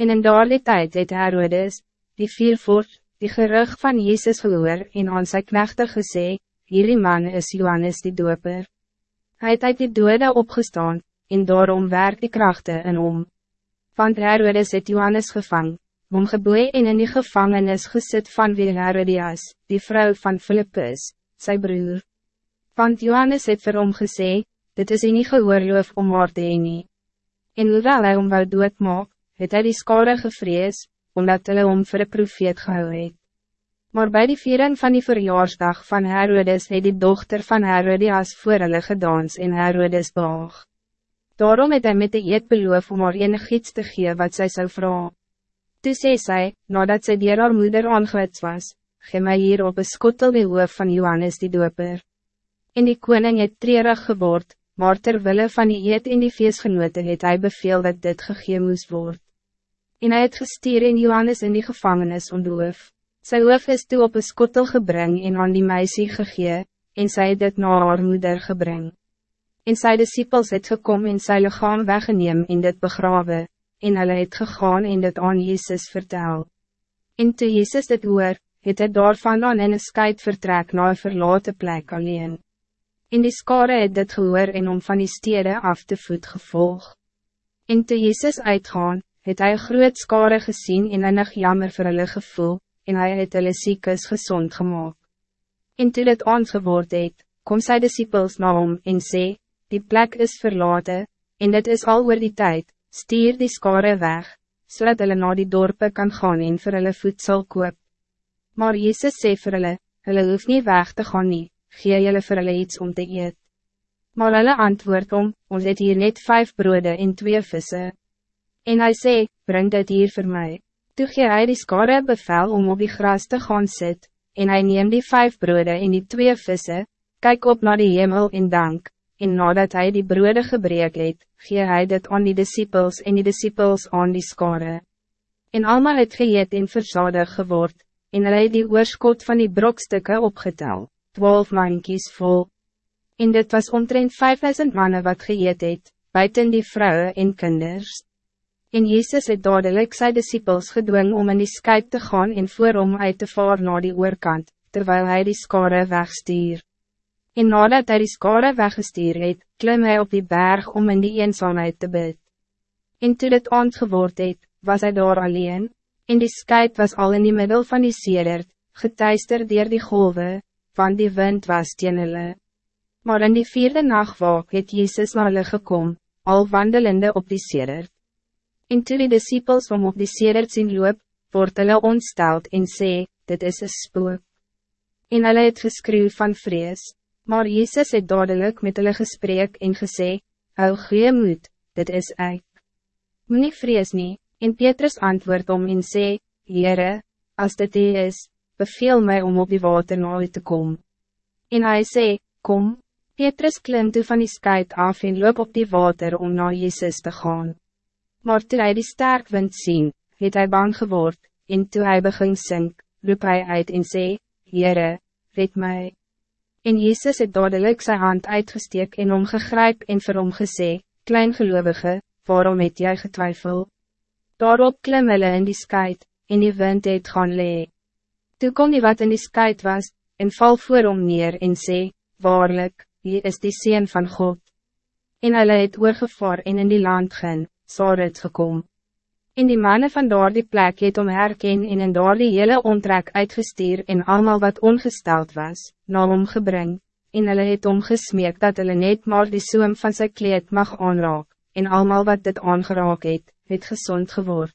En in daardie tijd het Herodes, die viervoort, die gerug van Jezus gehoor en aan sy knechte gesê, hierdie man is Johannes die doper. Hij het uit die dode opgestaan, en daarom werk die krachten in om. Want Herodes het Johannes gevang, om geboeie en in die gevangenis gesit van wie Herodias, die vrouw van Philippus, zijn broer. Want Johannes het vir hom gesê, dit is hy nie gehoorloof om haar te heen nie. En hoewel hy om wou doodmaak, het hy die skade gevrees, omdat hulle om vir een profeet gehou het. Maar bij die viering van die verjaarsdag van Herodes het die dochter van Herodias voor hulle gedans in Herodes behaag. Daarom het hy met de eet beloof om haar enig iets te gee wat zij zou vragen. Toe sê sy, nadat sy dier haar moeder aangewits was, Ge my hier op een skottel die hoof van Johannes die doper. En die koning het treurig geword, maar terwille van die eet in die feestgenote het hy beveel dat dit gegee moes word en hij het gestuur in Johannes in die gevangenis ondoof. Sy hoof is toe op een skottel gebring en aan die meisie gegee, en sy het dit na haar moeder gebring. En sy disciples het gekom en sy lichaam weggeneem en dit begrawe, en hulle het gegaan en dit aan Jezus vertel. En toe Jezus dit hoor, het hy daarvan aan in een skuit vertrek na een verlaten plek alleen. In die skare het dit gehoor en om van die stede af te voet gevolg. En toe Jezus uitgaan, het hij groot skare gezien en enig jammer vir hulle gevoel, en hij het hulle siekes gezond gemaakt. En toe dit aangeword het, kom sy disciples na hom en sê, die plek is verlaten, en dit is al oor die tijd, stuur die skare weg, zodat hulle na die dorpe kan gaan en vir hulle voedsel koop. Maar Jezus sê vir hulle, hulle hoef nie weg te gaan nie, gee julle vir hulle iets om te eet. Maar hulle antwoord om, ons het hier net vijf broden en twee vissen. En hij zei, breng dit hier voor mij. Toe gee hy die skare bevel om op die gras te gaan sit, en hij neem die vijf broeden in die twee vissen, kijk op naar die hemel in dank, en nadat hij die broeden gebreek het, gee hy dit aan die disciples en die disciples aan die skare. En allemaal het geëet en verzadig geword, en hy het die oorskot van die brokstukken opgetel, twaalf mankies vol. En dit was omtrent 5000 mannen wat geëet het, buiten die vrouwen en kinders. En Jezus het dadelijk sy disciples gedwing om in die skuip te gaan en voor om uit te vaar naar die oorkant, terwijl hij die skare wegstuur. En nadat hij die skare weggestuur het, klim hy op die berg om in die eenzaamheid te bid. En toe dit aangeword het, was hij daar alleen, en die skuip was al in die middel van die sedert, getuister dier die golven, van die wind was teen hulle. Maar in die vierde nachtwalk het Jezus naar hulle gekom, al wandelende op die sedert. En toe die disciples om op die sedert zien loop, word hulle ontsteld en sê, dit is een spook. En hulle het geskreeuw van vrees, maar Jezus het dadelijk met hulle gesprek en gesê, hou goeie moed, dit is ek. Moe nie vrees nie, en Petrus antwoord om en sê, Heere, als dit die is, beveel mij om op die water na u te komen. En hij sê, kom, Petrus klim toe van die skuit af en loop op die water om naar Jezus te gaan. Maar toe hy die sterk wind sien, het hy bang geword, en toe hy begin sink, roep hy uit en sê, Heere, red mij. En Jezus het dadelijk zijn hand uitgesteek en omgegryp en vir hom gesê, Klein gelovige, waarom het jy getwijfel? Daarop klim hulle in die skuit, en die wind het gaan lee. Toe kom die wat in die skuit was, en val voor hom neer en sê, Waarlik, hier is die Seen van God. En hulle het oorgevaar en in die land gaan, Sarit gekom. In die mannen van daar die plek het om herken en in daar die hele ontrek uitgestuur en allemaal wat ongesteld was, na hom gebring, en hulle het omgesmeek dat hulle net maar die soem van zijn kleed mag aanraak, en allemaal wat dit aangeraak het, het gezond geword.